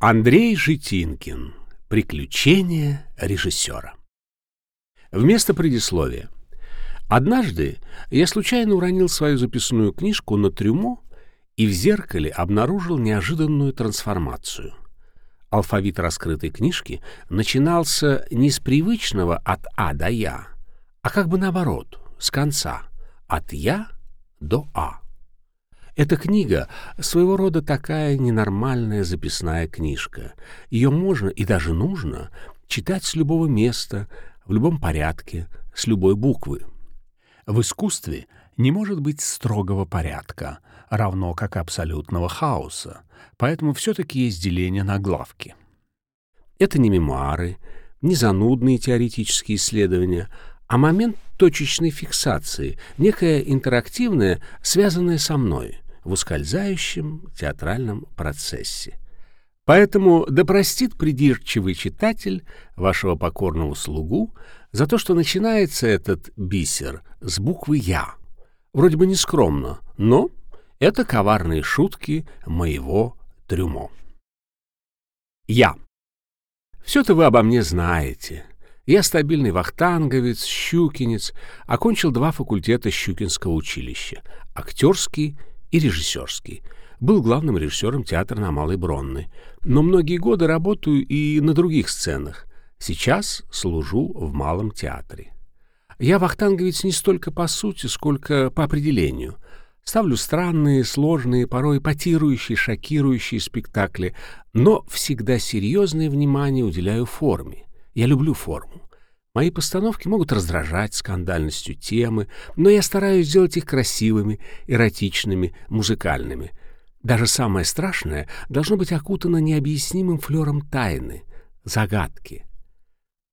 Андрей Житинкин. Приключения режиссера. Вместо предисловия. Однажды я случайно уронил свою записную книжку на трюмо и в зеркале обнаружил неожиданную трансформацию. Алфавит раскрытой книжки начинался не с привычного от А до Я, а как бы наоборот, с конца, от Я до А. Эта книга — своего рода такая ненормальная записная книжка. Ее можно и даже нужно читать с любого места, в любом порядке, с любой буквы. В искусстве не может быть строгого порядка, равно как абсолютного хаоса, поэтому все-таки есть деление на главки. Это не мемуары, не занудные теоретические исследования, а момент точечной фиксации, некое интерактивное, связанное со мной — в ускользающем театральном процессе. Поэтому да придирчивый читатель вашего покорного слугу за то, что начинается этот бисер с буквы «Я». Вроде бы нескромно, но это коварные шутки моего трюмо. Я. Все-то вы обо мне знаете. Я стабильный вахтанговец, щукинец, окончил два факультета Щукинского училища — актерский и режиссерский. Был главным режиссером театра на Малой Бронной. Но многие годы работаю и на других сценах. Сейчас служу в Малом театре. Я вахтанговец не столько по сути, сколько по определению. Ставлю странные, сложные, порой потирующие, шокирующие спектакли, но всегда серьезное внимание уделяю форме. Я люблю форму. Мои постановки могут раздражать скандальностью темы, но я стараюсь сделать их красивыми, эротичными, музыкальными. Даже самое страшное должно быть окутано необъяснимым флером тайны, загадки.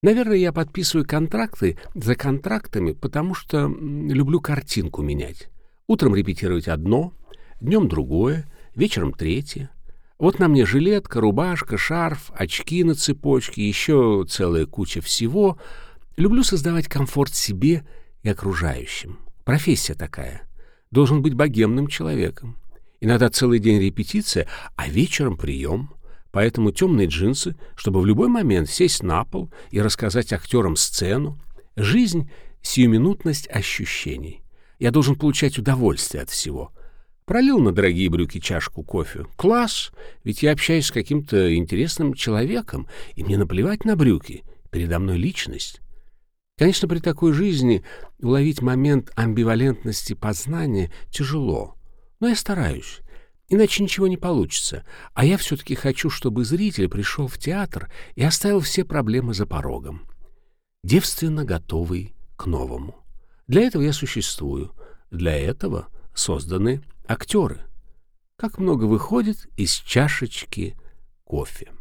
Наверное, я подписываю контракты за контрактами, потому что люблю картинку менять. Утром репетировать одно, днем другое, вечером третье. Вот на мне жилетка, рубашка, шарф, очки на цепочке, еще целая куча всего — Люблю создавать комфорт себе и окружающим. Профессия такая. Должен быть богемным человеком. Иногда целый день репетиция, а вечером прием. Поэтому темные джинсы, чтобы в любой момент сесть на пол и рассказать актерам сцену. Жизнь — сиюминутность ощущений. Я должен получать удовольствие от всего. Пролил на дорогие брюки чашку кофе. Класс! Ведь я общаюсь с каким-то интересным человеком, и мне наплевать на брюки. Передо мной личность. Конечно, при такой жизни уловить момент амбивалентности познания тяжело, но я стараюсь, иначе ничего не получится, а я все-таки хочу, чтобы зритель пришел в театр и оставил все проблемы за порогом, девственно готовый к новому. Для этого я существую, для этого созданы актеры. Как много выходит из чашечки кофе.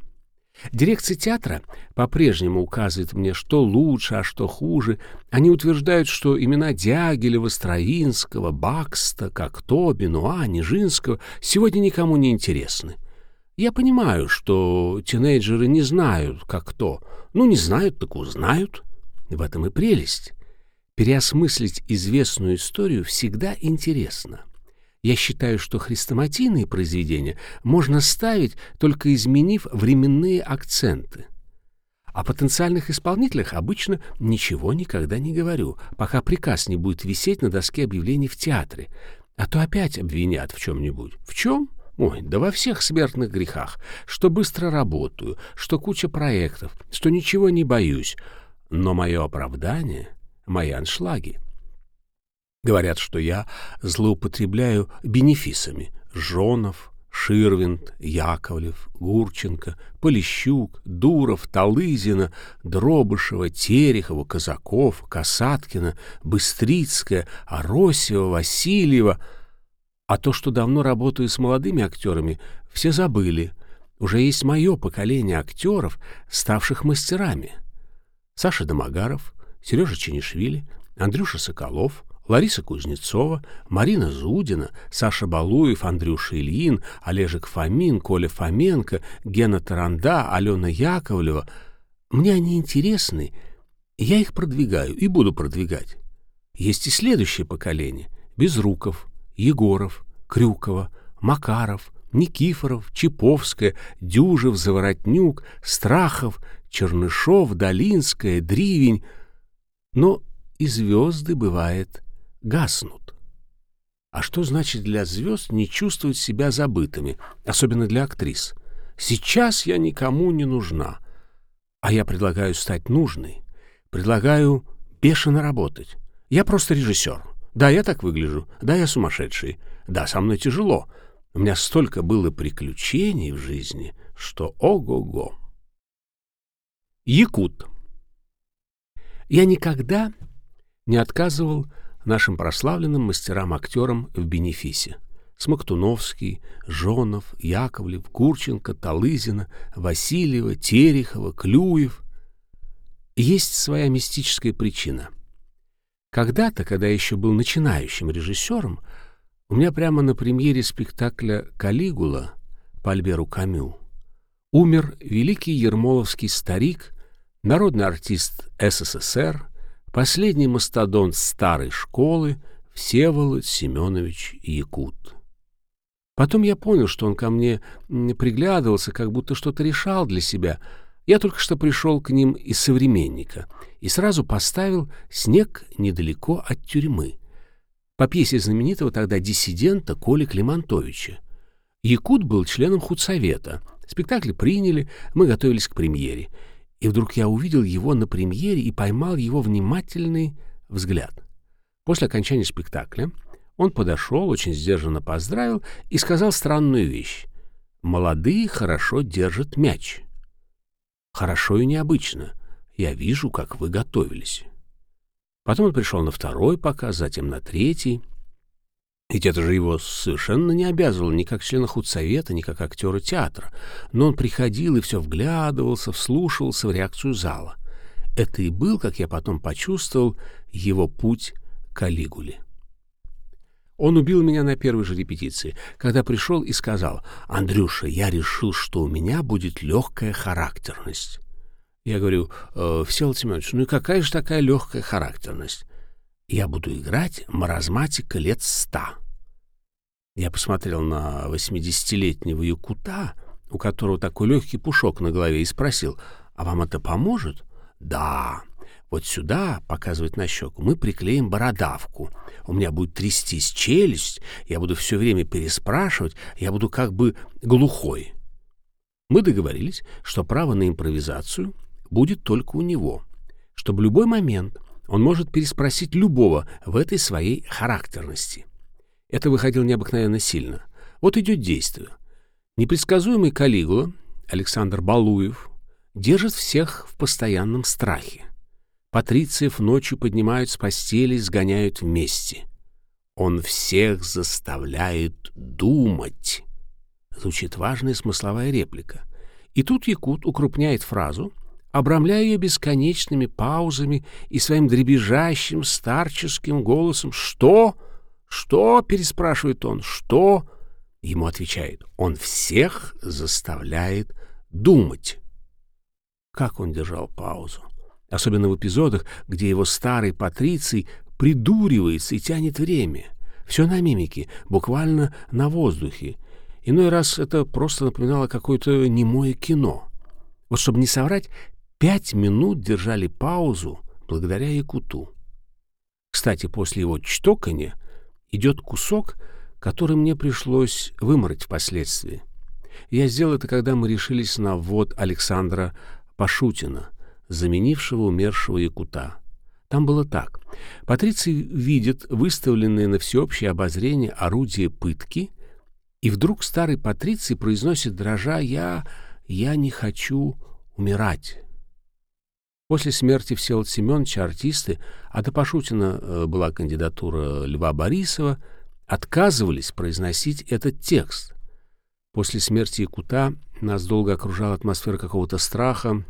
Дирекция театра по-прежнему указывает мне, что лучше, а что хуже. Они утверждают, что имена Дягилева, Стравинского, Бакста, Кокто, Бенуа, Нижинского сегодня никому не интересны. Я понимаю, что тинейджеры не знают, как кто. Ну, не знают, так узнают. В этом и прелесть. Переосмыслить известную историю всегда интересно. — я считаю, что хрестоматийные произведения можно ставить, только изменив временные акценты. О потенциальных исполнителях обычно ничего никогда не говорю, пока приказ не будет висеть на доске объявлений в театре. А то опять обвинят в чем-нибудь. В чем? Ой, да во всех смертных грехах. Что быстро работаю, что куча проектов, что ничего не боюсь. Но мое оправдание — мои аншлаги. Говорят, что я злоупотребляю бенефисами. Жонов, Ширвинд, Яковлев, Гурченко, Полищук, Дуров, Талызина, Дробышева, Терехова, Казаков, Касаткина, Быстрицкая, Аросева, Васильева. А то, что давно работаю с молодыми актерами, все забыли. Уже есть мое поколение актеров, ставших мастерами. Саша Домогаров, Сережа Ченишвили, Андрюша Соколов — Лариса Кузнецова, Марина Зудина, Саша Балуев, Андрюша Ильин, Олежек Фомин, Коля Фоменко, Гена Таранда, Алена Яковлева. Мне они интересны, я их продвигаю и буду продвигать. Есть и следующее поколение — Безруков, Егоров, Крюкова, Макаров, Никифоров, Чиповская, Дюжев, Заворотнюк, Страхов, Чернышов, Долинская, Дривень. Но и звезды, бывает, гаснут. А что значит для звезд не чувствовать себя забытыми, особенно для актрис? Сейчас я никому не нужна, а я предлагаю стать нужной, предлагаю бешено работать. Я просто режиссер. Да, я так выгляжу, да, я сумасшедший, да, со мной тяжело. У меня столько было приключений в жизни, что ого-го. Якут. Я никогда не отказывал нашим прославленным мастерам-актерам в бенефисе. Смоктуновский, Жонов, Яковлев, Курченко, Талызина, Васильева, Терехова, Клюев. Есть своя мистическая причина. Когда-то, когда я еще был начинающим режиссером, у меня прямо на премьере спектакля «Калигула» по Альберу Камю умер великий ермоловский старик, народный артист СССР, Последний мастодонт старой школы Всеволод Семенович Якут. Потом я понял, что он ко мне приглядывался, как будто что-то решал для себя. Я только что пришел к ним из современника и сразу поставил «Снег недалеко от тюрьмы» по пьесе знаменитого тогда диссидента Коли Климантовича. Якут был членом худсовета. Спектакль приняли, мы готовились к премьере — и вдруг я увидел его на премьере и поймал его внимательный взгляд. После окончания спектакля он подошел, очень сдержанно поздравил и сказал странную вещь. «Молодые хорошо держат мяч». «Хорошо и необычно. Я вижу, как вы готовились». Потом он пришел на второй показ, затем на третий — ведь это же его совершенно не обязывало ни как члена худсовета, ни как актера театра. Но он приходил и все вглядывался, вслушивался в реакцию зала. Это и был, как я потом почувствовал, его путь к Калигуле. Он убил меня на первой же репетиции, когда пришел и сказал, «Андрюша, я решил, что у меня будет легкая характерность». Я говорю, э, «Всеволод Семенович, ну и какая же такая легкая характерность?» Я буду играть маразматика лет ста. Я посмотрел на восьмидесятилетнего якута, у которого такой легкий пушок на голове, и спросил, «А вам это поможет?» «Да. Вот сюда, — показывает на щеку, — мы приклеим бородавку. У меня будет трястись челюсть, я буду все время переспрашивать, я буду как бы глухой». Мы договорились, что право на импровизацию будет только у него, чтобы любой момент он может переспросить любого в этой своей характерности. Это выходило необыкновенно сильно. Вот идет действие. Непредсказуемый Калигула, Александр Балуев, держит всех в постоянном страхе. Патрициев ночью поднимают с постели, сгоняют вместе. Он всех заставляет думать. Звучит важная смысловая реплика. И тут Якут укрупняет фразу — обрамляя ее бесконечными паузами и своим дребезжащим старческим голосом «Что? Что?» — переспрашивает он. «Что?» — ему отвечает. «Он всех заставляет думать». Как он держал паузу? Особенно в эпизодах, где его старый патриций придуривается и тянет время. Все на мимике, буквально на воздухе. Иной раз это просто напоминало какое-то немое кино. Вот чтобы не соврать, пять минут держали паузу благодаря Якуту. Кстати, после его чтоканья идет кусок, который мне пришлось вымороть впоследствии. Я сделал это, когда мы решились на ввод Александра Пашутина, заменившего умершего Якута. Там было так. Патриций видит выставленные на всеобщее обозрение орудие пытки, и вдруг старый Патриций произносит, дрожа, «Я... я не хочу умирать». После смерти Всеволода Семеновича артисты, а до Пашутина э, была кандидатура Льва Борисова, отказывались произносить этот текст. После смерти Якута нас долго окружала атмосфера какого-то страха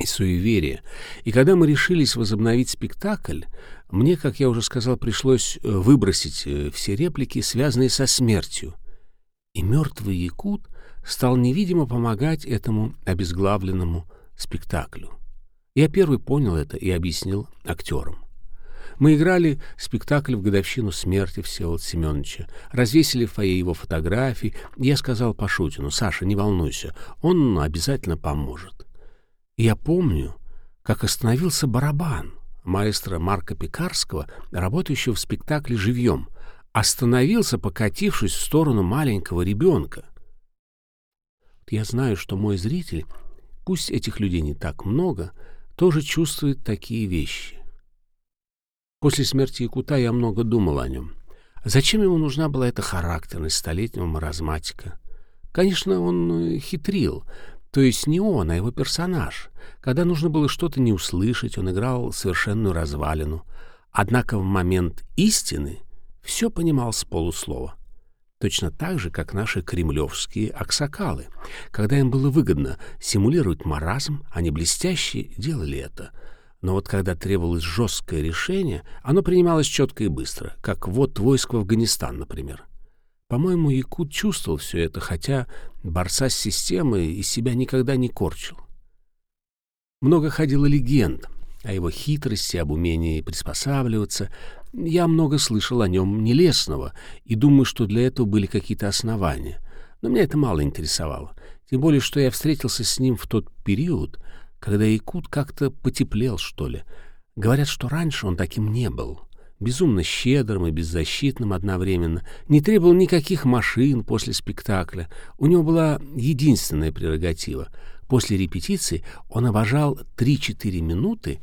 и суеверия. И когда мы решились возобновить спектакль, мне, как я уже сказал, пришлось э, выбросить э, все реплики, связанные со смертью. И мертвый Якут стал невидимо помогать этому обезглавленному спектаклю. Я первый понял это и объяснил актерам. Мы играли спектакль в годовщину смерти Всеволода Семеновича, развесили в фойе его фотографии. Я сказал Пашутину, «Саша, не волнуйся, он обязательно поможет». Я помню, как остановился барабан маэстро Марка Пекарского, работающего в спектакле «Живьем», остановился, покатившись в сторону маленького ребенка. Я знаю, что мой зритель, пусть этих людей не так много, тоже чувствует такие вещи. После смерти Якута я много думал о нем. Зачем ему нужна была эта характерность столетнего маразматика? Конечно, он э, хитрил, то есть не он, а его персонаж. Когда нужно было что-то не услышать, он играл совершенную развалину. Однако в момент истины все понимал с полуслова. Точно так же, как наши кремлевские аксакалы. Когда им было выгодно симулировать маразм, они блестяще делали это. Но вот когда требовалось жесткое решение, оно принималось четко и быстро, как вот войск в Афганистан, например. По-моему, Якут чувствовал все это, хотя борца с системой из себя никогда не корчил. Много ходило легенд о его хитрости, об умении приспосабливаться. Я много слышал о нем нелестного и думаю, что для этого были какие-то основания. Но меня это мало интересовало. Тем более, что я встретился с ним в тот период, когда Якут как-то потеплел, что ли. Говорят, что раньше он таким не был безумно щедрым и беззащитным одновременно, не требовал никаких машин после спектакля. У него была единственная прерогатива. После репетиции он обожал 3-4 минуты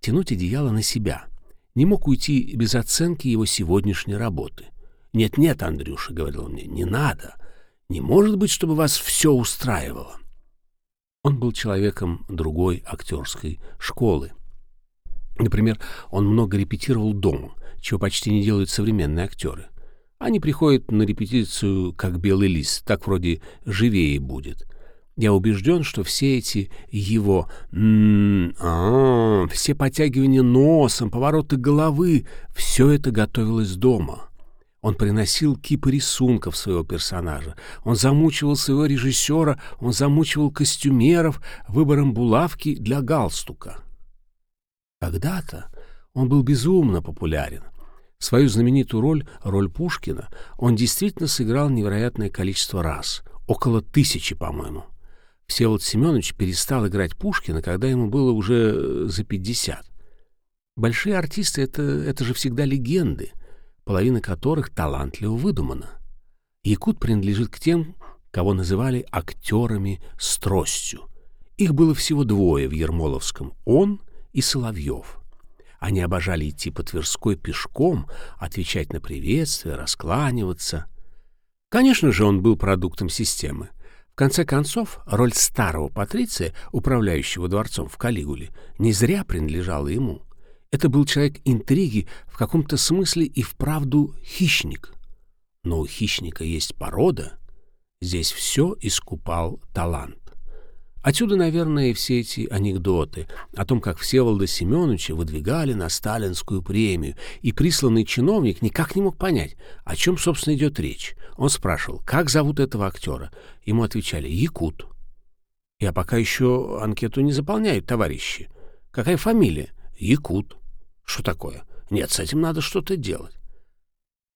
тянуть одеяло на себя. Не мог уйти без оценки его сегодняшней работы. «Нет-нет, Андрюша», — говорил мне, — «не надо. Не может быть, чтобы вас все устраивало». Он был человеком другой актерской школы. Например, он много репетировал дома, чего почти не делают современные актеры. Они приходят на репетицию как белый лист, так вроде живее будет. Я убежден, что все эти его -а, все подтягивания носом, повороты головы, все это готовилось дома. Он приносил кипы рисунков своего персонажа. Он замучивал своего режиссера, он замучивал костюмеров выбором булавки для галстука. Когда-то он был безумно популярен. Свою знаменитую роль, роль Пушкина, он действительно сыграл невероятное количество раз, около тысячи, по-моему. Всеволод Семенович перестал играть Пушкина, когда ему было уже э, за пятьдесят. Большие артисты это, — это же всегда легенды, половина которых талантливо выдумана. Якут принадлежит к тем, кого называли актерами с тростью. Их было всего двое в Ермоловском — он и Соловьев. Они обожали идти по Тверской пешком, отвечать на приветствия, раскланиваться. Конечно же, он был продуктом системы. Конце концов, роль старого патриция, управляющего дворцом в Калигуле, не зря принадлежала ему. Это был человек интриги, в каком-то смысле и вправду хищник. Но у хищника есть порода. Здесь все искупал талант. Отсюда, наверное, и все эти анекдоты о том, как Всеволода Семеновича выдвигали на сталинскую премию, и присланный чиновник никак не мог понять, о чем, собственно, идет речь. Он спрашивал, как зовут этого актера. Ему отвечали «Якут». Я пока еще анкету не заполняют, товарищи. Какая фамилия? Якут. Что такое? Нет, с этим надо что-то делать.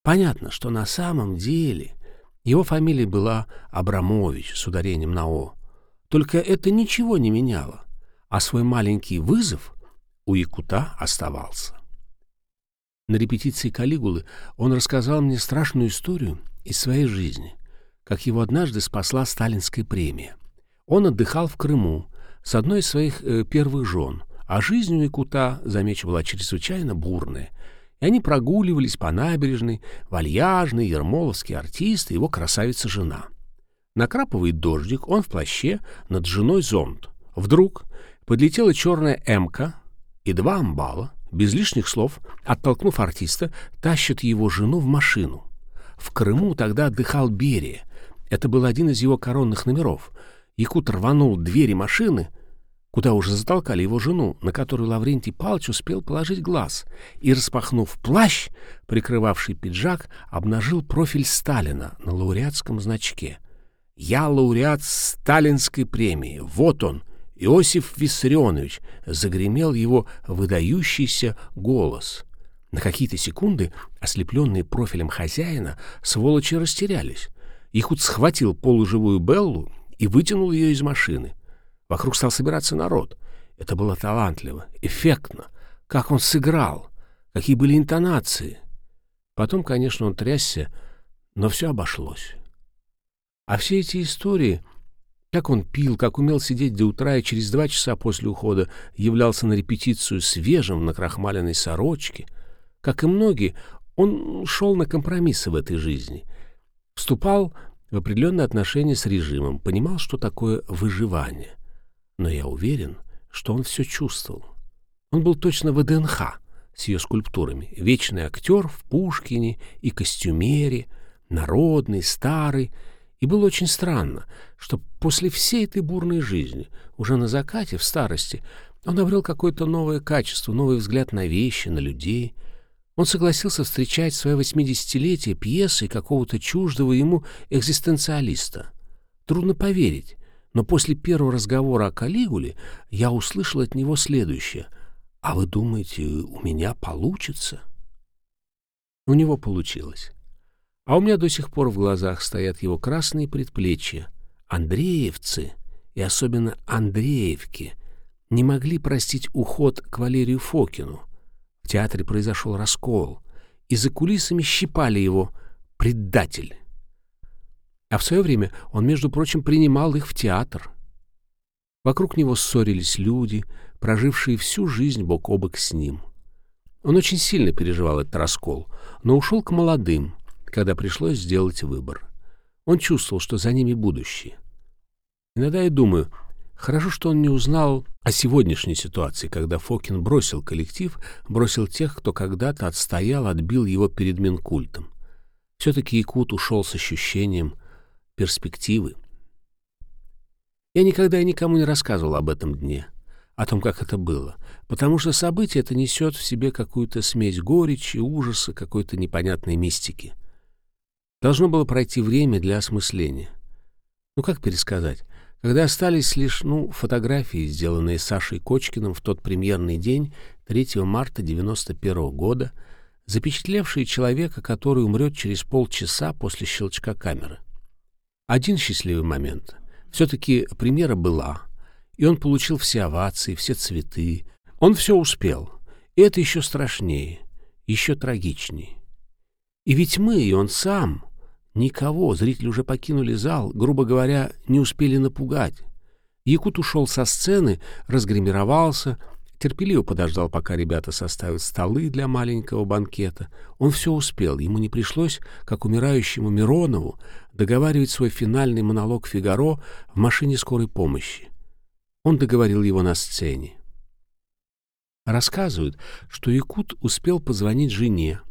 Понятно, что на самом деле его фамилия была Абрамович с ударением на «о». Только это ничего не меняло, а свой маленький вызов у Якута оставался. На репетиции Калигулы он рассказал мне страшную историю из своей жизни, как его однажды спасла сталинская премия. Он отдыхал в Крыму с одной из своих э, первых жен, а жизнь у Якута, замечу, была чрезвычайно бурная, и они прогуливались по набережной, вальяжный ермоловский артист и его красавица-жена — Накрапывает дождик, он в плаще, над женой зонт. Вдруг подлетела черная эмка, и два амбала, без лишних слов, оттолкнув артиста, тащат его жену в машину. В Крыму тогда отдыхал Берия. Это был один из его коронных номеров. Якут рванул двери машины, куда уже затолкали его жену, на которую Лаврентий Палыч успел положить глаз, и, распахнув плащ, прикрывавший пиджак, обнажил профиль Сталина на лауреатском значке — я лауреат Сталинской премии. Вот он, Иосиф Виссарионович, загремел его выдающийся голос. На какие-то секунды, ослепленные профилем хозяина, сволочи растерялись. Ихуд схватил полуживую Беллу и вытянул ее из машины. Вокруг стал собираться народ. Это было талантливо, эффектно. Как он сыграл, какие были интонации. Потом, конечно, он трясся, но все обошлось. А все эти истории, как он пил, как умел сидеть до утра и через два часа после ухода являлся на репетицию свежим в накрахмаленной сорочке, как и многие, он шел на компромиссы в этой жизни, вступал в определенные отношения с режимом, понимал, что такое выживание. Но я уверен, что он все чувствовал. Он был точно в ДНХ с ее скульптурами. Вечный актер в Пушкине и костюмере, народный, старый. И было очень странно, что после всей этой бурной жизни, уже на закате, в старости, он обрел какое-то новое качество, новый взгляд на вещи, на людей — он согласился встречать свое восьмидесятилетие пьесой какого-то чуждого ему экзистенциалиста. Трудно поверить, но после первого разговора о Калигуле я услышал от него следующее. «А вы думаете, у меня получится?» У него получилось. А у меня до сих пор в глазах стоят его красные предплечья. Андреевцы, и особенно Андреевки, не могли простить уход к Валерию Фокину — в театре произошел раскол, и за кулисами щипали его «предатель». А в свое время он, между прочим, принимал их в театр. Вокруг него ссорились люди, прожившие всю жизнь бок о бок с ним. Он очень сильно переживал этот раскол, но ушел к молодым, когда пришлось сделать выбор. Он чувствовал, что за ними будущее. Иногда я думаю, Хорошо, что он не узнал о сегодняшней ситуации, когда Фокин бросил коллектив, бросил тех, кто когда-то отстоял, отбил его перед Минкультом. Все-таки Якут ушел с ощущением перспективы. Я никогда и никому не рассказывал об этом дне, о том, как это было, потому что событие это несет в себе какую-то смесь горечи, ужаса, какой-то непонятной мистики. Должно было пройти время для осмысления. Ну как пересказать? когда остались лишь, ну, фотографии, сделанные Сашей Кочкиным в тот премьерный день 3 марта 91 года, запечатлевшие человека, который умрет через полчаса после щелчка камеры. Один счастливый момент. Все-таки премьера была, и он получил все овации, все цветы. Он все успел. И это еще страшнее, еще трагичнее. И ведь мы, и он сам — Никого, зрители уже покинули зал, грубо говоря, не успели напугать. Якут ушел со сцены, разгримировался, терпеливо подождал, пока ребята составят столы для маленького банкета. Он все успел, ему не пришлось, как умирающему Миронову, договаривать свой финальный монолог «Фигаро» в машине скорой помощи. Он договорил его на сцене. Рассказывают, что Якут успел позвонить жене,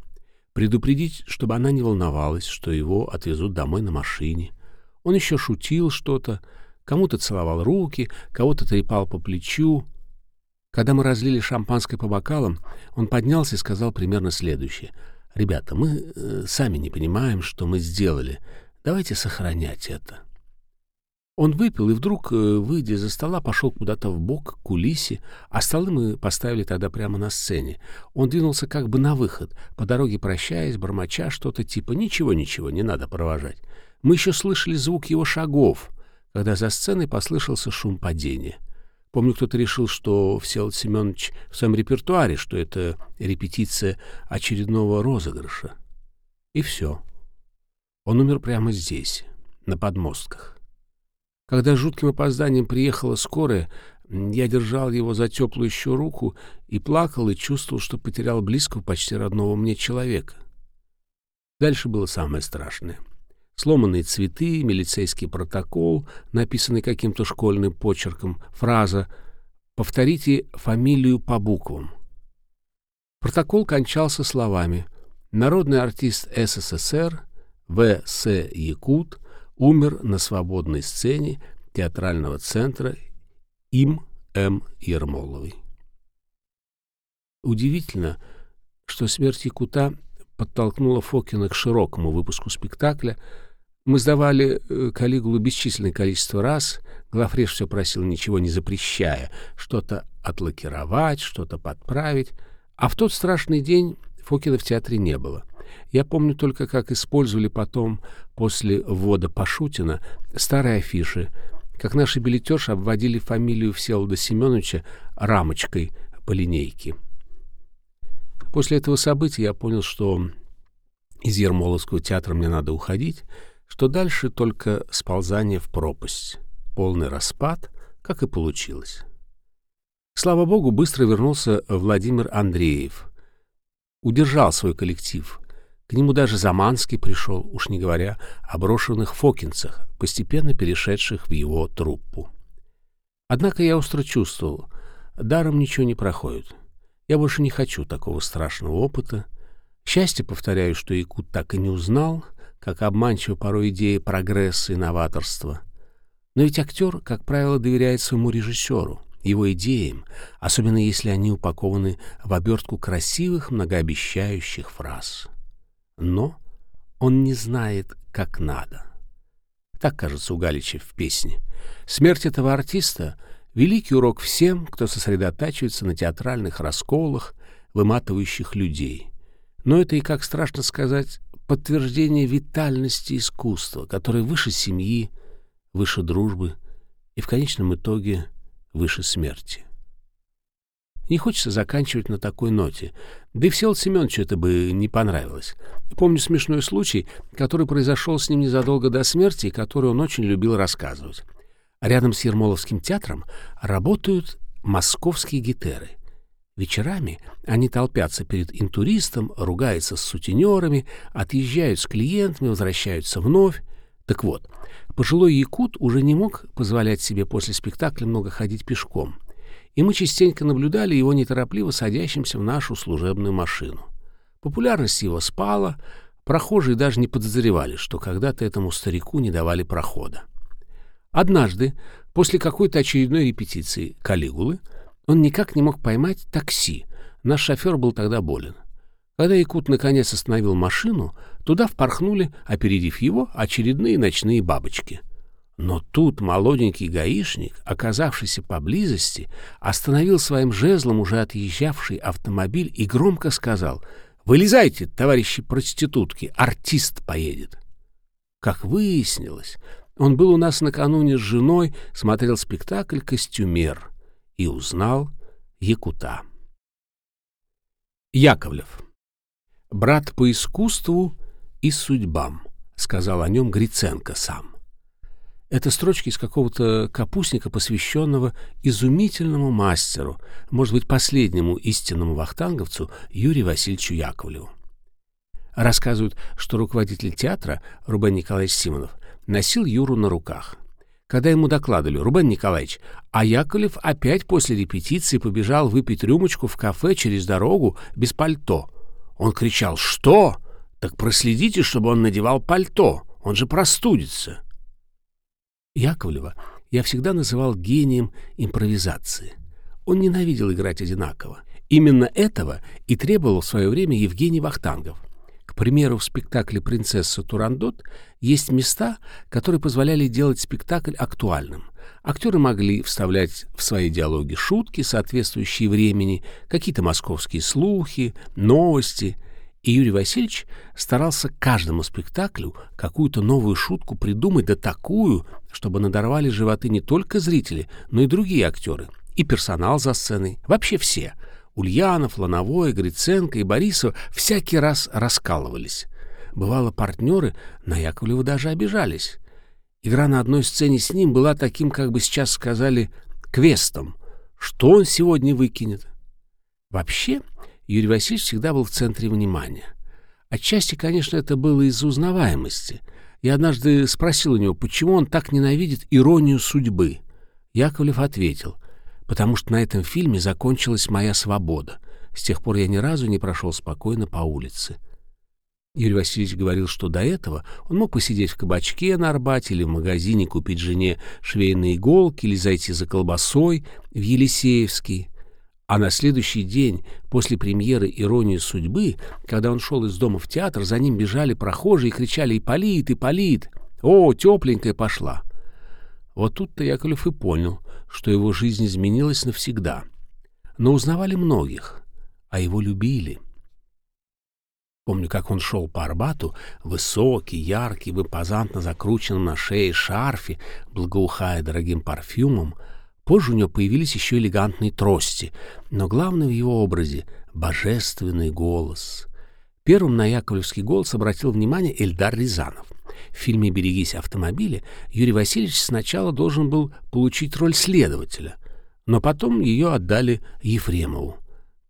предупредить, чтобы она не волновалась, что его отвезут домой на машине. Он еще шутил что-то, кому-то целовал руки, кого-то трепал по плечу. Когда мы разлили шампанское по бокалам, он поднялся и сказал примерно следующее. «Ребята, мы э, сами не понимаем, что мы сделали. Давайте сохранять это». Он выпил и вдруг, э, выйдя за стола, пошел куда-то в бок к кулисе, а столы мы поставили тогда прямо на сцене. Он двинулся как бы на выход, по дороге прощаясь, бормоча что-то типа «ничего-ничего, не надо провожать». Мы еще слышали звук его шагов, когда за сценой послышался шум падения. Помню, кто-то решил, что Всеволод Семенович в своем репертуаре, что это репетиция очередного розыгрыша. И все. Он умер прямо здесь, на подмостках. Когда жутким опозданием приехала скорая, я держал его за теплую еще руку и плакал, и чувствовал, что потерял близкого, почти родного мне человека. Дальше было самое страшное. Сломанные цветы, милицейский протокол, написанный каким-то школьным почерком, фраза «Повторите фамилию по буквам». Протокол кончался словами «Народный артист СССР В.С. Якут умер на свободной сцене театрального центра им М. Ермоловой. Удивительно, что смерть Якута подтолкнула Фокина к широкому выпуску спектакля. Мы сдавали э, Калигулу бесчисленное количество раз, Глафреш все просил, ничего не запрещая, что-то отлакировать, что-то подправить. А в тот страшный день Фокина в театре не было. Я помню только, как использовали потом, после ввода Пашутина, старые афиши, как наши билетерши обводили фамилию Всеволода Семеновича рамочкой по линейке. После этого события я понял, что из Ермоловского театра мне надо уходить, что дальше только сползание в пропасть, полный распад, как и получилось. Слава богу, быстро вернулся Владимир Андреев. Удержал свой коллектив. К нему даже Заманский пришел, уж не говоря о брошенных фокинцах, постепенно перешедших в его труппу. Однако я остро чувствовал, даром ничего не проходит. Я больше не хочу такого страшного опыта. Счастье, повторяю, что Якут так и не узнал, как обманчива порой идея прогресса и новаторства. Но ведь актер, как правило, доверяет своему режиссеру, его идеям, особенно если они упакованы в обертку красивых, многообещающих фраз. Но он не знает, как надо. Так, кажется, у Галича в песне. Смерть этого артиста — Великий урок всем, кто сосредотачивается на театральных расколах, выматывающих людей. Но это и, как страшно сказать, подтверждение витальности искусства, которое выше семьи, выше дружбы и в конечном итоге выше смерти. Не хочется заканчивать на такой ноте. Да и Всеволод Семеновичу это бы не понравилось. Помню смешной случай, который произошел с ним незадолго до смерти и который он очень любил рассказывать. Рядом с Ермоловским театром работают московские гитеры. Вечерами они толпятся перед интуристом, ругаются с сутенерами, отъезжают с клиентами, возвращаются вновь. Так вот, пожилой якут уже не мог позволять себе после спектакля много ходить пешком, и мы частенько наблюдали его неторопливо садящимся в нашу служебную машину. Популярность его спала, прохожие даже не подозревали, что когда-то этому старику не давали прохода. Однажды, после какой-то очередной репетиции «Калигулы», он никак не мог поймать такси. Наш шофер был тогда болен. Когда Якут наконец остановил машину, туда впорхнули, опередив его, очередные ночные бабочки. Но тут молоденький гаишник, оказавшийся поблизости, остановил своим жезлом уже отъезжавший автомобиль и громко сказал «Вылезайте, товарищи проститутки, артист поедет». Как выяснилось, он был у нас накануне с женой, смотрел спектакль «Костюмер» и узнал Якута. Яковлев. «Брат по искусству и судьбам», — сказал о нем Гриценко сам. Это строчки из какого-то капустника, посвященного изумительному мастеру, может быть, последнему истинному вахтанговцу Юрию Васильевичу Яковлеву. Рассказывают, что руководитель театра Рубен Николаевич Симонов носил Юру на руках. Когда ему докладывали, Рубен Николаевич, а Яковлев опять после репетиции побежал выпить рюмочку в кафе через дорогу без пальто. Он кричал «Что? Так проследите, чтобы он надевал пальто, он же простудится». Яковлева я всегда называл гением импровизации. Он ненавидел играть одинаково. Именно этого и требовал в свое время Евгений Вахтангов — к примеру, в спектакле «Принцесса Турандот» есть места, которые позволяли делать спектакль актуальным. Актеры могли вставлять в свои диалоги шутки, соответствующие времени, какие-то московские слухи, новости. И Юрий Васильевич старался каждому спектаклю какую-то новую шутку придумать, да такую, чтобы надорвали животы не только зрители, но и другие актеры, и персонал за сценой, вообще все — Ульянов, Лановой, Гриценко и Борисов всякий раз раскалывались. Бывало, партнеры на Яковлева даже обижались. Игра на одной сцене с ним была таким, как бы сейчас сказали, квестом. Что он сегодня выкинет? Вообще, Юрий Васильевич всегда был в центре внимания. Отчасти, конечно, это было из-за узнаваемости. Я однажды спросил у него, почему он так ненавидит иронию судьбы. Яковлев ответил — потому что на этом фильме закончилась моя свобода. С тех пор я ни разу не прошел спокойно по улице. Юрий Васильевич говорил, что до этого он мог посидеть в кабачке на Арбате или в магазине купить жене швейные иголки или зайти за колбасой в Елисеевский. А на следующий день, после премьеры «Иронии судьбы», когда он шел из дома в театр, за ним бежали прохожие и кричали «Ипполит! Ипполит!» «О, тепленькая пошла!» Вот тут-то Яковлев и понял, что его жизнь изменилась навсегда. Но узнавали многих, а его любили — Помню, как он шел по Арбату, высокий, яркий, в импозантно закрученном на шее шарфе, благоухая дорогим парфюмом. Позже у него появились еще элегантные трости, но главное в его образе — божественный голос. Первым на Яковлевский голос обратил внимание Эльдар Рязанов. В фильме «Берегись автомобиля» Юрий Васильевич сначала должен был получить роль следователя, но потом ее отдали Ефремову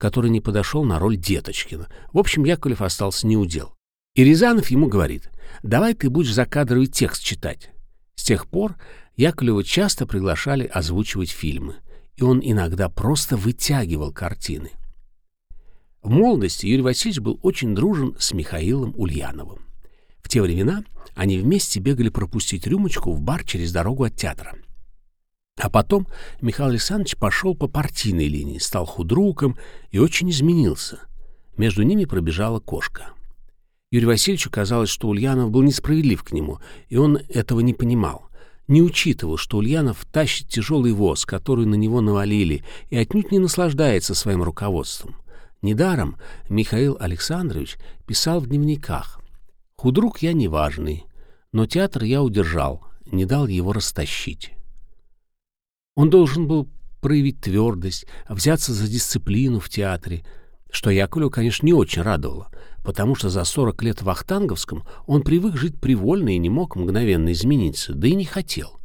который не подошел на роль Деточкина. В общем, Яковлев остался неудел. И Рязанов ему говорит, давай ты будешь закадровый текст читать. С тех пор Яковлева часто приглашали озвучивать фильмы, и он иногда просто вытягивал картины. В молодости Юрий Васильевич был очень дружен с Михаилом Ульяновым. В те времена они вместе бегали пропустить рюмочку в бар через дорогу от театра — а потом Михаил Александрович пошел по партийной линии, стал худруком и очень изменился. Между ними пробежала кошка. Юрию Васильевичу казалось, что Ульянов был несправедлив к нему, и он этого не понимал. Не учитывал, что Ульянов тащит тяжелый воз, который на него навалили, и отнюдь не наслаждается своим руководством. Недаром Михаил Александрович писал в дневниках «Худрук я неважный, но театр я удержал, не дал его растащить». Он должен был проявить твердость, взяться за дисциплину в театре, что Яковлеву, конечно, не очень радовало, потому что за 40 лет в Ахтанговском он привык жить привольно и не мог мгновенно измениться, да и не хотел.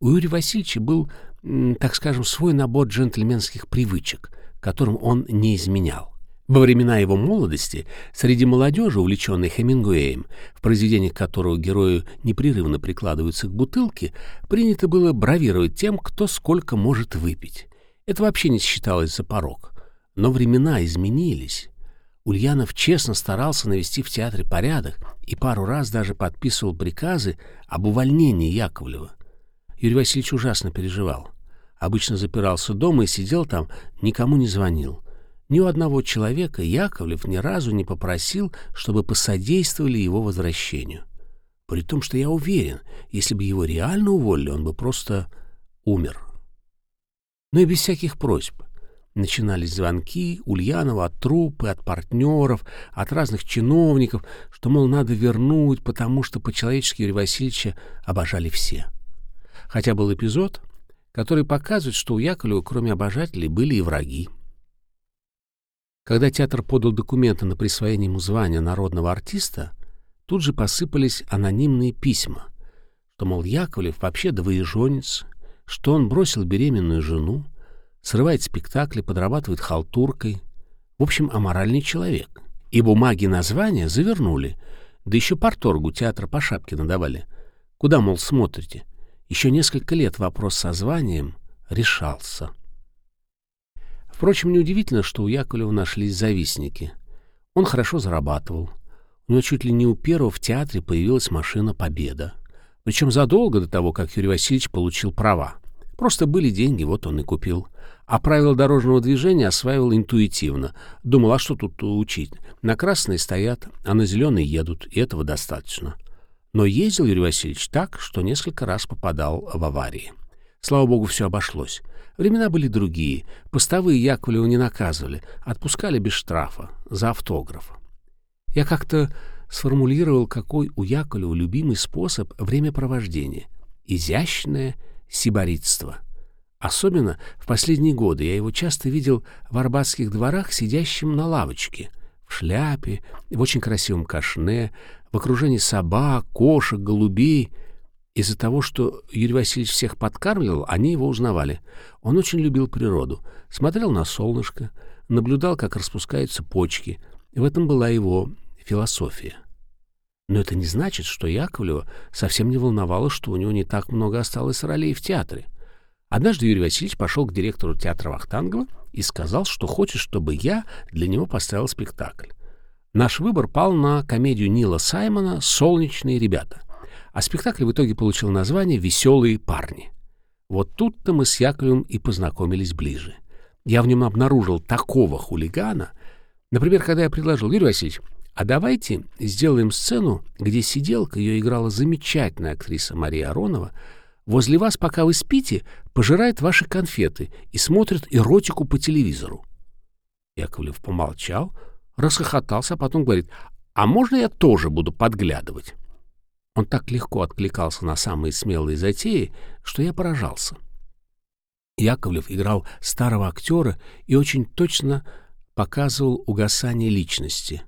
У Юрия Васильевича был, так скажем, свой набор джентльменских привычек, которым он не изменял. Во времена его молодости среди молодежи, увлеченной Хемингуэем, в произведениях которого герои непрерывно прикладываются к бутылке, принято было бравировать тем, кто сколько может выпить. Это вообще не считалось за порог. Но времена изменились. Ульянов честно старался навести в театре порядок и пару раз даже подписывал приказы об увольнении Яковлева. Юрий Васильевич ужасно переживал. Обычно запирался дома и сидел там, никому не звонил. Ни у одного человека Яковлев ни разу не попросил, чтобы посодействовали его возвращению. При том, что я уверен, если бы его реально уволили, он бы просто умер. Но и без всяких просьб. Начинались звонки Ульянова от трупы, от партнеров, от разных чиновников, что, мол, надо вернуть, потому что по-человечески Юрия Васильевича обожали все. Хотя был эпизод, который показывает, что у Яковлева, кроме обожателей, были и враги. Когда театр подал документы на присвоение ему звания народного артиста, тут же посыпались анонимные письма, что, мол, Яковлев вообще двоеженец, что он бросил беременную жену, срывает спектакли, подрабатывает халтуркой. В общем, аморальный человек. И бумаги названия завернули, да еще порторгу театра по шапке надавали. Куда, мол, смотрите? Еще несколько лет вопрос со званием решался. Впрочем, неудивительно, что у Яковлева нашлись завистники. Он хорошо зарабатывал. У него чуть ли не у первого в театре появилась машина «Победа». Причем задолго до того, как Юрий Васильевич получил права. Просто были деньги, вот он и купил. А правила дорожного движения осваивал интуитивно. Думал, а что тут учить? На красные стоят, а на зеленые едут, и этого достаточно. Но ездил Юрий Васильевич так, что несколько раз попадал в аварии. Слава богу, все обошлось. Времена были другие. Постовые Яковлева не наказывали, отпускали без штрафа, за автограф. Я как-то сформулировал, какой у Яковлева любимый способ времяпровождения — изящное сиборитство. Особенно в последние годы я его часто видел в арбатских дворах сидящим на лавочке, в шляпе, в очень красивом кашне, в окружении собак, кошек, голубей — из-за того, что Юрий Васильевич всех подкармливал, они его узнавали. Он очень любил природу, смотрел на солнышко, наблюдал, как распускаются почки. В этом была его философия. Но это не значит, что Яковлева совсем не волновало, что у него не так много осталось ролей в театре. Однажды Юрий Васильевич пошел к директору театра Вахтангова и сказал, что хочет, чтобы я для него поставил спектакль. Наш выбор пал на комедию Нила Саймона «Солнечные ребята» а спектакль в итоге получил название «Веселые парни». Вот тут-то мы с Яковлевым и познакомились ближе. Я в нем обнаружил такого хулигана. Например, когда я предложил, Юрий Васильевич, а давайте сделаем сцену, где сиделка, ее играла замечательная актриса Мария Аронова, возле вас, пока вы спите, пожирает ваши конфеты и смотрит эротику по телевизору. Яковлев помолчал, расхохотался, а потом говорит, а можно я тоже буду подглядывать?» Он так легко откликался на самые смелые затеи, что я поражался. Яковлев играл старого актера и очень точно показывал угасание личности.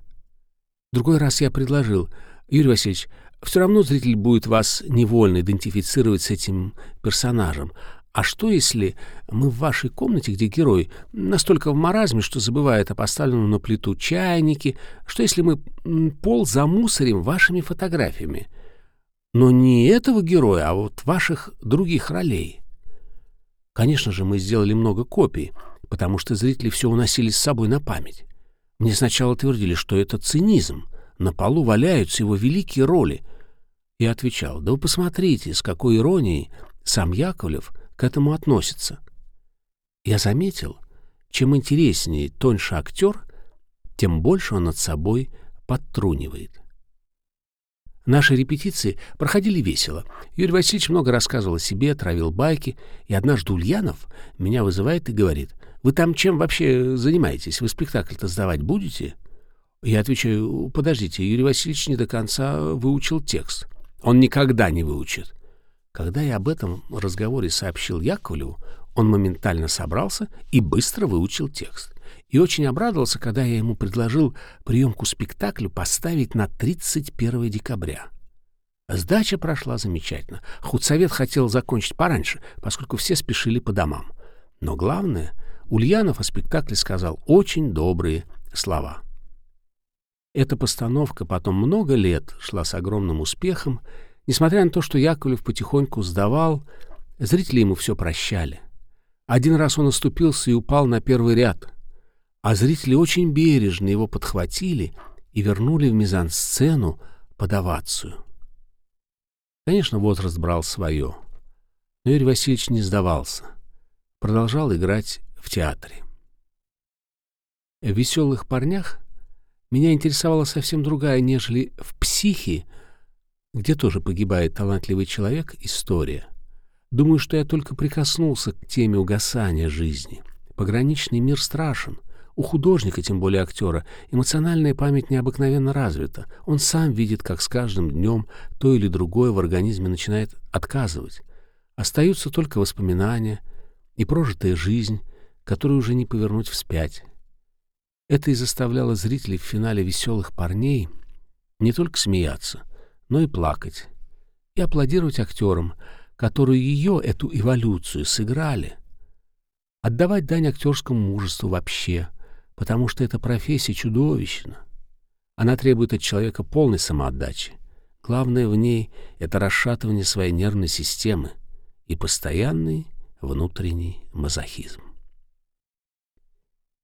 Другой раз я предложил, Юрий Васильевич, все равно зритель будет вас невольно идентифицировать с этим персонажем. А что, если мы в вашей комнате, где герой настолько в маразме, что забывает о поставленном на плиту чайнике, что если мы пол замусорим вашими фотографиями? Но не этого героя, а вот ваших других ролей. Конечно же, мы сделали много копий, потому что зрители все уносили с собой на память. Мне сначала твердили, что это цинизм. На полу валяются его великие роли. Я отвечал, да вы посмотрите, с какой иронией сам Яковлев к этому относится. Я заметил, чем интереснее, тоньше актер, тем больше он над собой подтрунивает. Наши репетиции проходили весело. Юрий Васильевич много рассказывал о себе, травил байки, и однажды Ульянов меня вызывает и говорит, «Вы там чем вообще занимаетесь? Вы спектакль-то сдавать будете?» Я отвечаю, «Подождите, Юрий Васильевич не до конца выучил текст. Он никогда не выучит». Когда я об этом разговоре сообщил Яковлеву, он моментально собрался и быстро выучил текст и очень обрадовался, когда я ему предложил приемку спектаклю поставить на 31 декабря. Сдача прошла замечательно. Худсовет хотел закончить пораньше, поскольку все спешили по домам. Но главное, Ульянов о спектакле сказал очень добрые слова. Эта постановка потом много лет шла с огромным успехом, несмотря на то, что Яковлев потихоньку сдавал, зрители ему все прощали. Один раз он оступился и упал на первый ряд — а зрители очень бережно его подхватили и вернули в мизансцену под овацию. Конечно, возраст брал свое, но Юрий Васильевич не сдавался, продолжал играть театре. В «Веселых парнях» меня интересовала совсем другая, нежели в «Психе», где тоже погибает талантливый человек, история. Думаю, что я только прикоснулся к теме угасания жизни. Пограничный мир страшен, у художника, тем более актера, эмоциональная память необыкновенно развита. Он сам видит, как с каждым днем то или другое в организме начинает отказывать. Остаются только воспоминания и прожитая жизнь, которую уже не повернуть вспять. Это и заставляло зрителей в финале «Веселых парней» не только смеяться, но и плакать, и аплодировать актерам, которые ее, эту эволюцию, сыграли. Отдавать дань актерскому мужеству вообще — потому что эта профессия чудовищна. Она требует от человека полной самоотдачи. Главное в ней — это расшатывание своей нервной системы и постоянный внутренний мазохизм.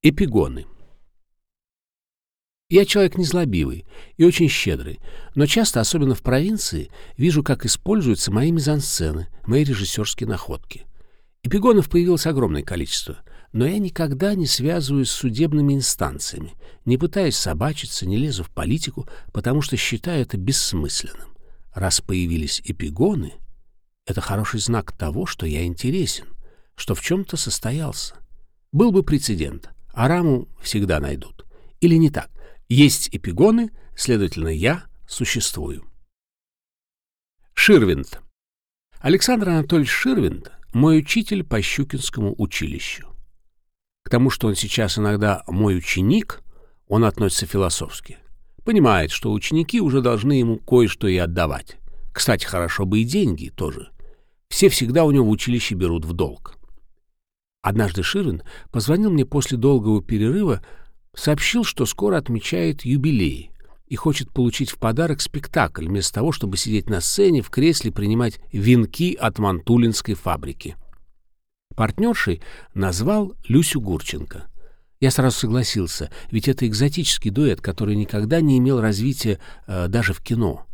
Эпигоны Я человек незлобивый и очень щедрый, но часто, особенно в провинции, вижу, как используются мои мизансцены, мои режиссерские находки. Эпигонов появилось огромное количество — но я никогда не связываюсь с судебными инстанциями, не пытаюсь собачиться, не лезу в политику, потому что считаю это бессмысленным. Раз появились эпигоны, это хороший знак того, что я интересен, что в чем-то состоялся. Был бы прецедент, а раму всегда найдут. Или не так. Есть эпигоны, следовательно, я существую. Ширвинд. Александр Анатольевич Ширвинд — мой учитель по Щукинскому училищу. К тому, что он сейчас иногда мой ученик, он относится философски. Понимает, что ученики уже должны ему кое-что и отдавать. Кстати, хорошо бы и деньги тоже. Все всегда у него в училище берут в долг. Однажды Ширин позвонил мне после долгого перерыва, сообщил, что скоро отмечает юбилей и хочет получить в подарок спектакль, вместо того, чтобы сидеть на сцене в кресле принимать венки от мантулинской фабрики. Партнершей назвал Люсю Гурченко. Я сразу согласился, ведь это экзотический дуэт, который никогда не имел развития э, даже в кино.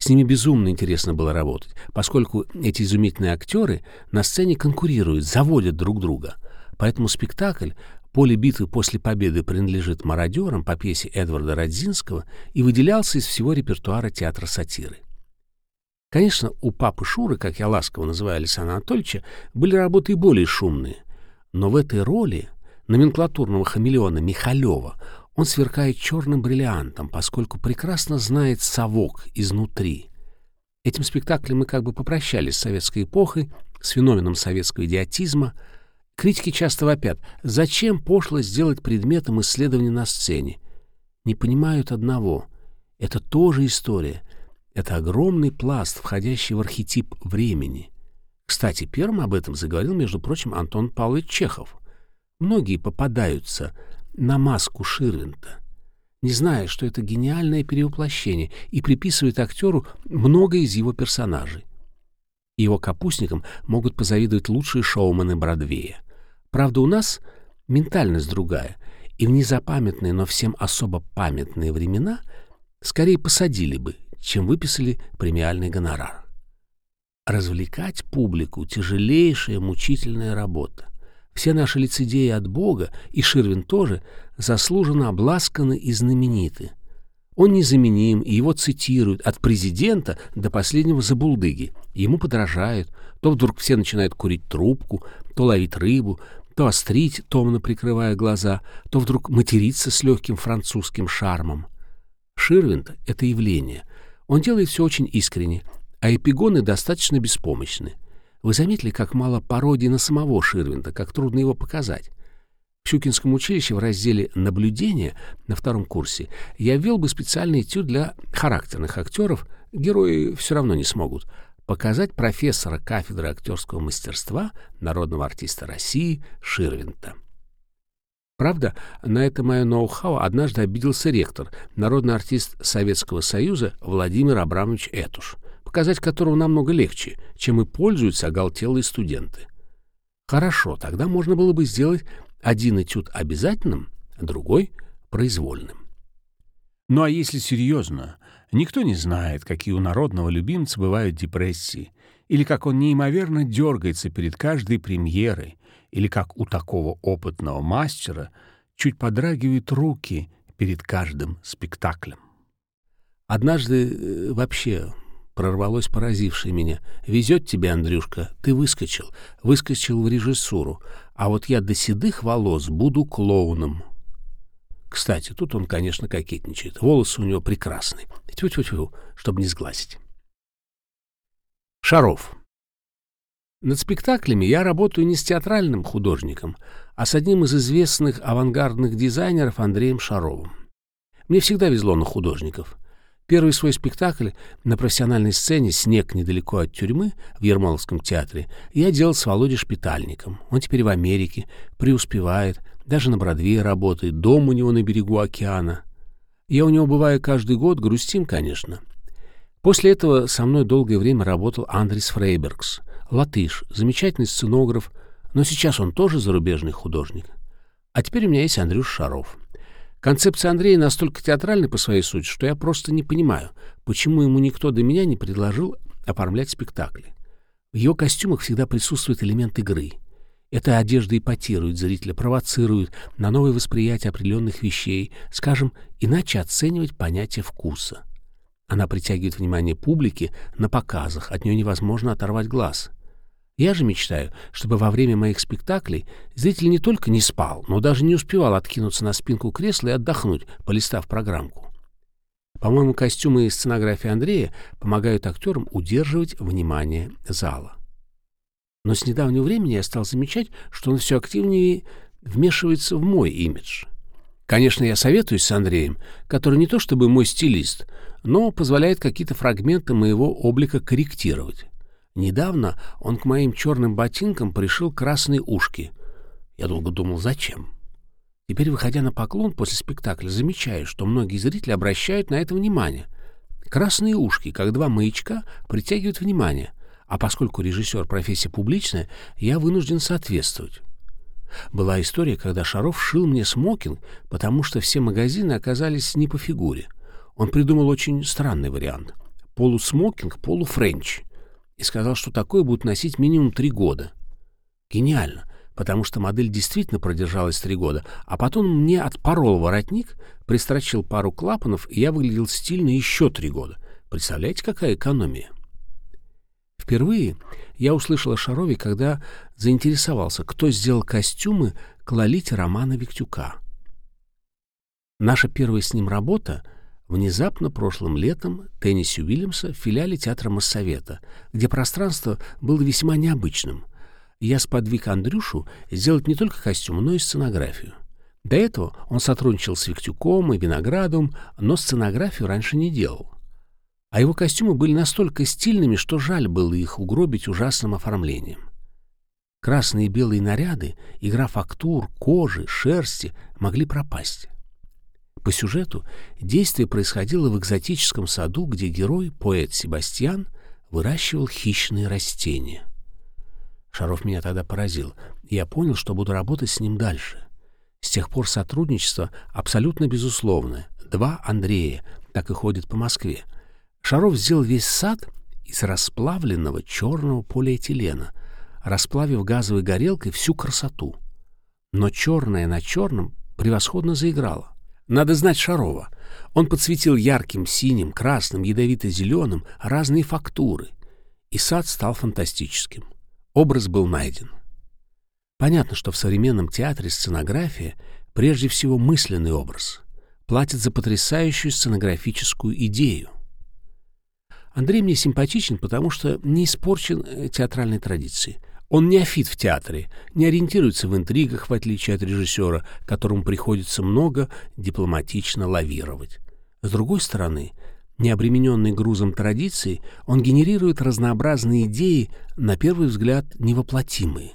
С ними безумно интересно было работать, поскольку эти изумительные актеры на сцене конкурируют, заводят друг друга. Поэтому спектакль «Поле битвы после победы» принадлежит мародерам по пьесе Эдварда Радзинского и выделялся из всего репертуара театра сатиры. Конечно, у папы Шуры, как я ласково называю Александра Анатольевича, были работы и более шумные. Но в этой роли номенклатурного хамелеона Михалева Он сверкает черным бриллиантом, поскольку прекрасно знает совок изнутри. Этим спектаклем мы как бы попрощались с советской эпохой, с феноменом советского идиотизма. Критики часто вопят, зачем пошло сделать предметом исследования на сцене? Не понимают одного. Это тоже история. Это огромный пласт, входящий в архетип времени. Кстати, первым об этом заговорил, между прочим, Антон Павлович Чехов. Многие попадаются на маску Ширвинта, не зная, что это гениальное перевоплощение, и приписывают актеру много из его персонажей. Его капустникам могут позавидовать лучшие шоумены Бродвея. Правда, у нас ментальность другая, и в незапамятные, но всем особо памятные времена скорее посадили бы, чем выписали премиальный гонорар. Развлекать публику — тяжелейшая мучительная работа. Все наши лицедеи от Бога, и Ширвин тоже, заслуженно обласканы и знамениты. Он незаменим, и его цитируют от президента до последнего забулдыги. Ему подражают. То вдруг все начинают курить трубку, то ловить рыбу, то острить, томно прикрывая глаза, то вдруг материться с легким французским шармом. Ширвинд — это явление. Он делает все очень искренне, а эпигоны достаточно беспомощны. Вы заметили, как мало пародий на самого Ширвинда, как трудно его показать? В Щукинском училище в разделе «Наблюдение» на втором курсе я ввел бы специальный этюд для характерных актеров, герои все равно не смогут, показать профессора кафедры актерского мастерства народного артиста России Ширвинта. Правда, на это мое ноу-хау однажды обиделся ректор, народный артист Советского Союза Владимир Абрамович Этуш — показать которого намного легче, чем и пользуются оголтелые студенты. Хорошо, тогда можно было бы сделать один этюд обязательным, а другой — произвольным. Ну а если серьезно, никто не знает, какие у народного любимца бывают депрессии, или как он неимоверно дергается перед каждой премьерой, или как у такого опытного мастера чуть подрагивают руки перед каждым спектаклем. Однажды э, вообще прорвалось поразившее меня. «Везет тебе, Андрюшка, ты выскочил, выскочил в режиссуру, а вот я до седых волос буду клоуном». Кстати, тут он, конечно, кокетничает. Волосы у него прекрасные. Тьфу-тьфу-тьфу, чтобы не сглазить. Шаров. Над спектаклями я работаю не с театральным художником, а с одним из известных авангардных дизайнеров Андреем Шаровым. Мне всегда везло на художников. Первый свой спектакль на профессиональной сцене «Снег недалеко от тюрьмы» в Ермоловском театре я делал с Володей Шпитальником. Он теперь в Америке, преуспевает, даже на Бродвее работает, дом у него на берегу океана. Я у него бываю каждый год, грустим, конечно. После этого со мной долгое время работал Андрис Фрейбергс, латыш, замечательный сценограф, но сейчас он тоже зарубежный художник. А теперь у меня есть Андрюш Шаров. Концепция Андрея настолько театральна по своей сути, что я просто не понимаю, почему ему никто до меня не предложил оформлять спектакли. В его костюмах всегда присутствует элемент игры. Эта одежда ипотирует зрителя, провоцирует на новое восприятие определенных вещей, скажем, иначе оценивать понятие вкуса. Она притягивает внимание публики на показах, от нее невозможно оторвать глаз. Я же мечтаю, чтобы во время моих спектаклей зритель не только не спал, но даже не успевал откинуться на спинку кресла и отдохнуть, полистав программку. По-моему, костюмы и сценография Андрея помогают актерам удерживать внимание зала. Но с недавнего времени я стал замечать, что он все активнее вмешивается в мой имидж. Конечно, я советуюсь с Андреем, который не то чтобы мой стилист, но позволяет какие-то фрагменты моего облика корректировать. Недавно он к моим черным ботинкам пришил красные ушки. Я долго думал, зачем. Теперь, выходя на поклон после спектакля, замечаю, что многие зрители обращают на это внимание. Красные ушки, как два маячка, притягивают внимание, а поскольку режиссер профессия публичная, я вынужден соответствовать. Была история, когда Шаров шил мне смокинг, потому что все магазины оказались не по фигуре. Он придумал очень странный вариант. Полусмокинг, полуфренч и сказал, что такое будут носить минимум три года. Гениально, потому что модель действительно продержалась три года, а потом мне отпорол воротник, пристрочил пару клапанов, и я выглядел стильно еще три года. Представляете, какая экономия? Впервые я услышал о Шарове, когда заинтересовался, кто сделал костюмы к Лолите Романа Виктюка. Наша первая с ним работа внезапно прошлым летом Тенниси Уильямса в филиале театра Моссовета, где пространство было весьма необычным. Я сподвиг Андрюшу сделать не только костюм, но и сценографию. До этого он сотрудничал с Виктюком и Виноградовым, но сценографию раньше не делал. А его костюмы были настолько стильными, что жаль было их угробить ужасным оформлением. Красные и белые наряды, игра фактур, кожи, шерсти могли пропасть. По сюжету действие происходило в экзотическом саду, где герой, поэт Себастьян, выращивал хищные растения. Шаров меня тогда поразил, я понял, что буду работать с ним дальше. С тех пор сотрудничество абсолютно безусловное. Два Андрея так и ходят по Москве. Шаров сделал весь сад из расплавленного черного полиэтилена, расплавив газовой горелкой всю красоту. Но черное на черном превосходно заиграло. Надо знать Шарова. Он подсветил ярким синим, красным, ядовито-зеленым разные фактуры, и сад стал фантастическим. Образ был найден. Понятно, что в современном театре сценография прежде всего мысленный образ, платит за потрясающую сценографическую идею. Андрей мне симпатичен, потому что не испорчен э, театральной традицией. Он не афит в театре, не ориентируется в интригах, в отличие от режиссера, которому приходится много дипломатично лавировать. С другой стороны, не обремененный грузом традиций, он генерирует разнообразные идеи, на первый взгляд невоплотимые.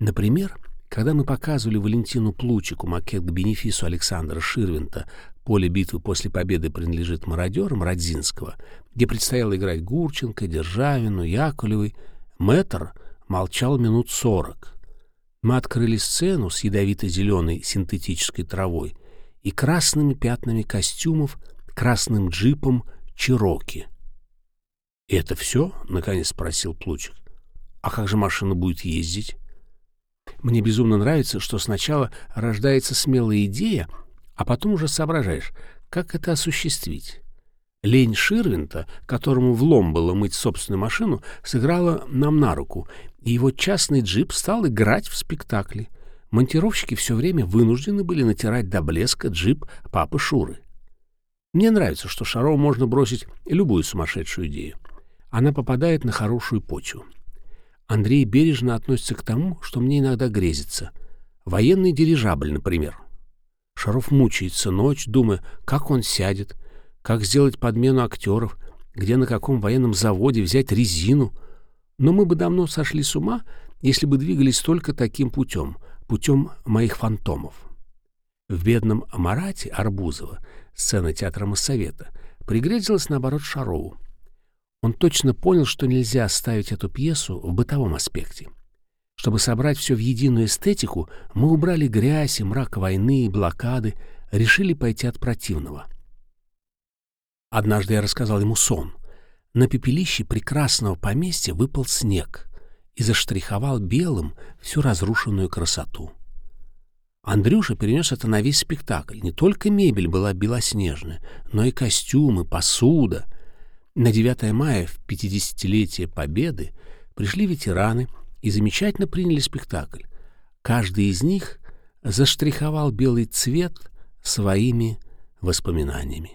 Например, когда мы показывали Валентину Плучику макет к бенефису Александра Ширвинта «Поле битвы после победы принадлежит мародерам» Родзинского, где предстояло играть Гурченко, Державину, Яковлевой, мэтр молчал минут сорок. Мы открыли сцену с ядовито-зеленой синтетической травой и красными пятнами костюмов, красным джипом Чироки. — это все? — наконец спросил Плучик. — А как же машина будет ездить? Мне безумно нравится, что сначала рождается смелая идея, а потом уже соображаешь, как это осуществить. Лень Ширвинта, которому влом было мыть собственную машину, сыграла нам на руку, и его частный джип стал играть в спектакле. Монтировщики все время вынуждены были натирать до блеска джип папы Шуры. Мне нравится, что Шарову можно бросить любую сумасшедшую идею. Она попадает на хорошую почву. Андрей бережно относится к тому, что мне иногда грезится. Военный дирижабль, например. Шаров мучается ночь, думая, как он сядет, как сделать подмену актеров, где на каком военном заводе взять резину. Но мы бы давно сошли с ума, если бы двигались только таким путем, путем моих фантомов. В «Бедном Марате» Арбузова, сцена театра Моссовета, пригрезилась, наоборот, Шарову. Он точно понял, что нельзя оставить эту пьесу в бытовом аспекте. Чтобы собрать все в единую эстетику, мы убрали грязь и мрак войны и блокады, решили пойти от противного. Однажды я рассказал ему сон. На пепелище прекрасного поместья выпал снег и заштриховал белым всю разрушенную красоту. Андрюша перенес это на весь спектакль. Не только мебель была белоснежная, но и костюмы, посуда — на 9 мая, в 50-летие Победы, пришли ветераны и замечательно приняли спектакль. Каждый из них заштриховал белый цвет своими воспоминаниями.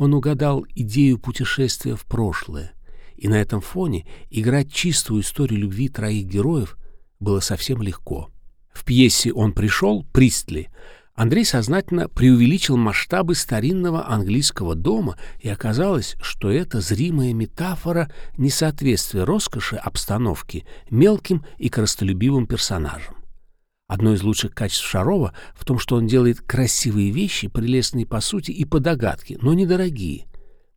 Он угадал идею путешествия в прошлое, и на этом фоне играть чистую историю любви троих героев было совсем легко. В пьесе «Он пришел» Пристли Андрей сознательно преувеличил масштабы старинного английского дома, и оказалось, что это зримая метафора несоответствия роскоши обстановки мелким и коростолюбивым персонажам. Одно из лучших качеств Шарова в том, что он делает красивые вещи, прелестные по сути и по догадке, но недорогие.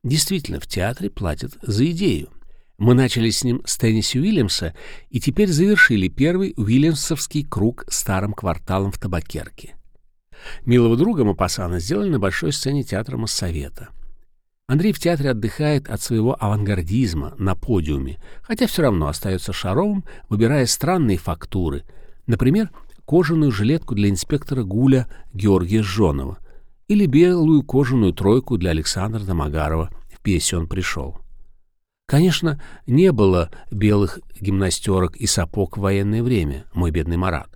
Действительно, в театре платят за идею. Мы начали с ним с Тенниси Уильямса и теперь завершили первый уильямсовский круг старым кварталом в Табакерке. Милого друга Мапасана сделали на большой сцене театра Моссовета. Андрей в театре отдыхает от своего авангардизма на подиуме, хотя все равно остается шаровым, выбирая странные фактуры. Например, кожаную жилетку для инспектора Гуля Георгия Жонова или белую кожаную тройку для Александра Домогарова в пьесе «Он пришел». Конечно, не было белых гимнастерок и сапог в военное время, мой бедный Марат.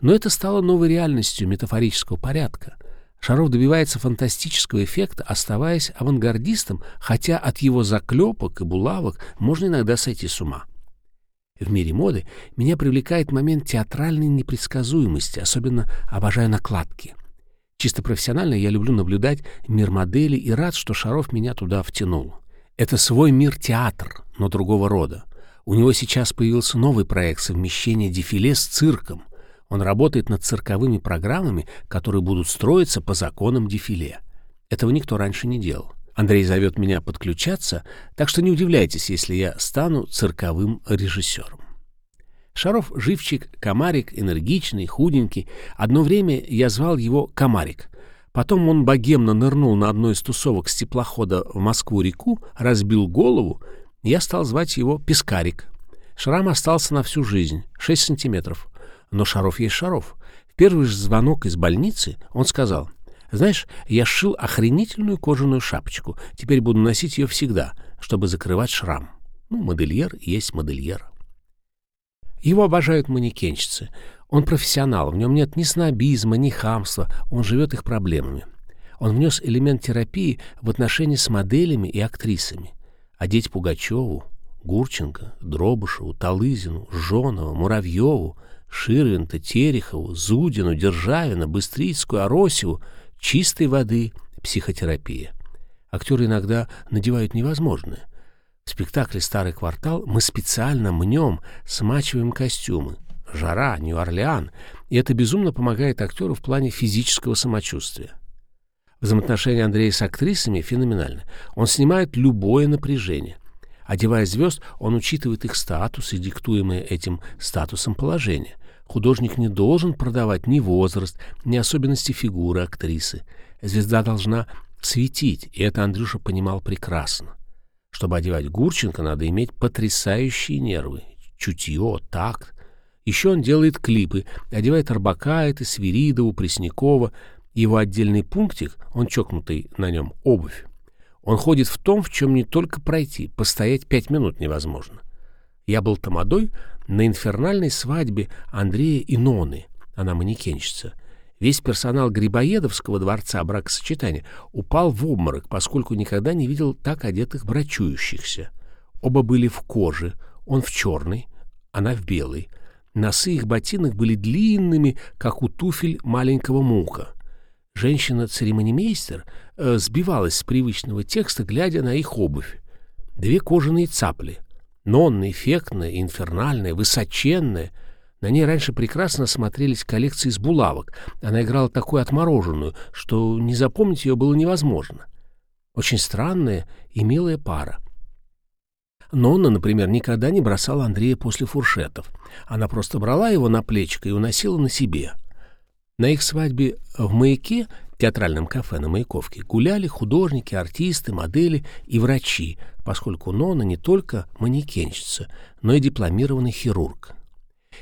Но это стало новой реальностью метафорического порядка. Шаров добивается фантастического эффекта, оставаясь авангардистом, хотя от его заклепок и булавок можно иногда сойти с ума. В мире моды меня привлекает момент театральной непредсказуемости, особенно обожаю накладки. Чисто профессионально я люблю наблюдать мир модели и рад, что Шаров меня туда втянул. Это свой мир-театр, но другого рода. У него сейчас появился новый проект совмещения дефиле с цирком — он работает над цирковыми программами, которые будут строиться по законам дефиле. Этого никто раньше не делал. Андрей зовет меня подключаться, так что не удивляйтесь, если я стану цирковым режиссером. Шаров — живчик, комарик, энергичный, худенький. Одно время я звал его Комарик. Потом он богемно нырнул на одной из тусовок с теплохода в Москву-реку, разбил голову, я стал звать его Пескарик. Шрам остался на всю жизнь — 6 сантиметров. Но Шаров есть Шаров. В первый же звонок из больницы он сказал, «Знаешь, я сшил охренительную кожаную шапочку. Теперь буду носить ее всегда, чтобы закрывать шрам. Ну, модельер есть модельер». Его обожают манекенщицы. Он профессионал, в нем нет ни снобизма, ни хамства, он живет их проблемами. Он внес элемент терапии в отношения с моделями и актрисами. Одеть Пугачеву, Гурченко, Дробышеву, Талызину, Жонова, Муравьеву, Ширвинта, Терехову, Зудину, Державина, Быстрицкую, Аросеву чистой воды психотерапия. Актеры иногда надевают невозможное. В спектакле «Старый квартал» мы специально мнем, смачиваем костюмы. Жара, Нью-Орлеан. И это безумно помогает актеру в плане физического самочувствия. Взаимоотношения Андрея с актрисами феноменальны. Он снимает любое напряжение. Одевая звезд, он учитывает их статус и диктуемое этим статусом положение. Художник не должен продавать ни возраст, ни особенности фигуры актрисы. Звезда должна светить, и это Андрюша понимал прекрасно. Чтобы одевать Гурченко, надо иметь потрясающие нервы, чутье, такт. Еще он делает клипы, одевает Арбакайте, Свиридову, Преснякова. Его отдельный пунктик, он чокнутый на нем, обувь. Он ходит в том, в чем не только пройти, постоять пять минут невозможно. Я был тамадой на инфернальной свадьбе Андрея и Ноны, она манекенщица. Весь персонал Грибоедовского дворца бракосочетания упал в обморок, поскольку никогда не видел так одетых брачующихся. Оба были в коже, он в черной, она в белой. Носы их ботинок были длинными, как у туфель маленького мука. Женщина-церемонимейстер э, сбивалась с привычного текста, глядя на их обувь. Две кожаные цапли. Нонна, эффектная, инфернальная, высоченная. На ней раньше прекрасно смотрелись коллекции из булавок. Она играла такую отмороженную, что не запомнить ее было невозможно. Очень странная и милая пара. Нонна, например, никогда не бросала Андрея после фуршетов. Она просто брала его на плечико и уносила на себе. На их свадьбе в «Маяке» театральном кафе на Маяковке гуляли художники, артисты, модели и врачи, поскольку Нона не только манекенщица, но и дипломированный хирург.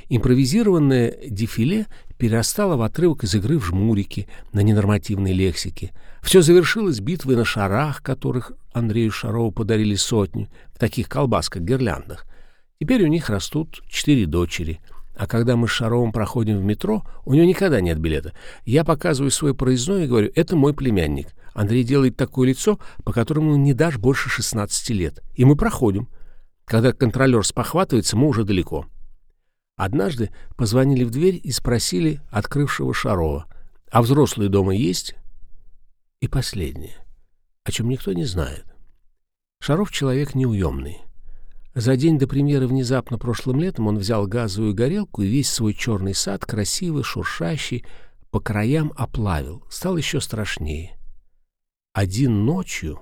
Импровизированное дефиле перерастало в отрывок из игры в жмурики на ненормативной лексике. Все завершилось битвой на шарах, которых Андрею Шарову подарили сотню, в таких колбасках-гирляндах. Теперь у них растут четыре дочери — а когда мы с Шаровым проходим в метро, у него никогда нет билета. Я показываю свой проездной и говорю, это мой племянник. Андрей делает такое лицо, по которому не дашь больше 16 лет. И мы проходим. Когда контролер спохватывается, мы уже далеко. Однажды позвонили в дверь и спросили открывшего Шарова, а взрослые дома есть? И последнее, о чем никто не знает. Шаров человек неуемный. За день до премьеры внезапно прошлым летом он взял газовую горелку и весь свой черный сад, красивый, шуршащий, по краям оплавил. Стал еще страшнее. Один ночью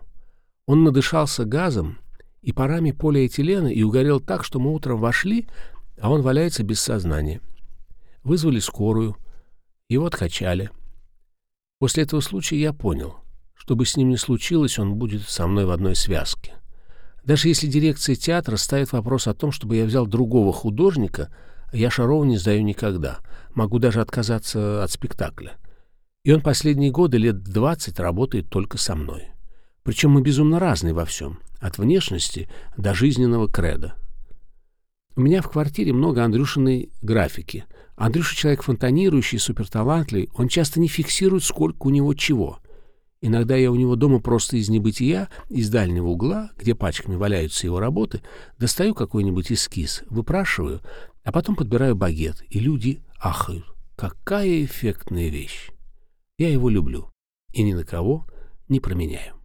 он надышался газом и парами полиэтилена и угорел так, что мы утром вошли, а он валяется без сознания. Вызвали скорую, его откачали. После этого случая я понял, что бы с ним ни случилось, он будет со мной в одной связке. Даже если дирекция театра ставит вопрос о том, чтобы я взял другого художника, я Шарова не сдаю никогда. Могу даже отказаться от спектакля. И он последние годы, лет двадцать, работает только со мной. Причем мы безумно разные во всем, от внешности до жизненного креда. У меня в квартире много Андрюшиной графики. Андрюша человек фонтанирующий, суперталантливый. Он часто не фиксирует, сколько у него чего. Иногда я у него дома просто из небытия, из дальнего угла, где пачками валяются его работы, достаю какой-нибудь эскиз, выпрашиваю, а потом подбираю багет, и люди ахают. Какая эффектная вещь! Я его люблю и ни на кого не променяю.